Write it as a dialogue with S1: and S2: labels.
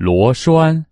S1: 螺栓。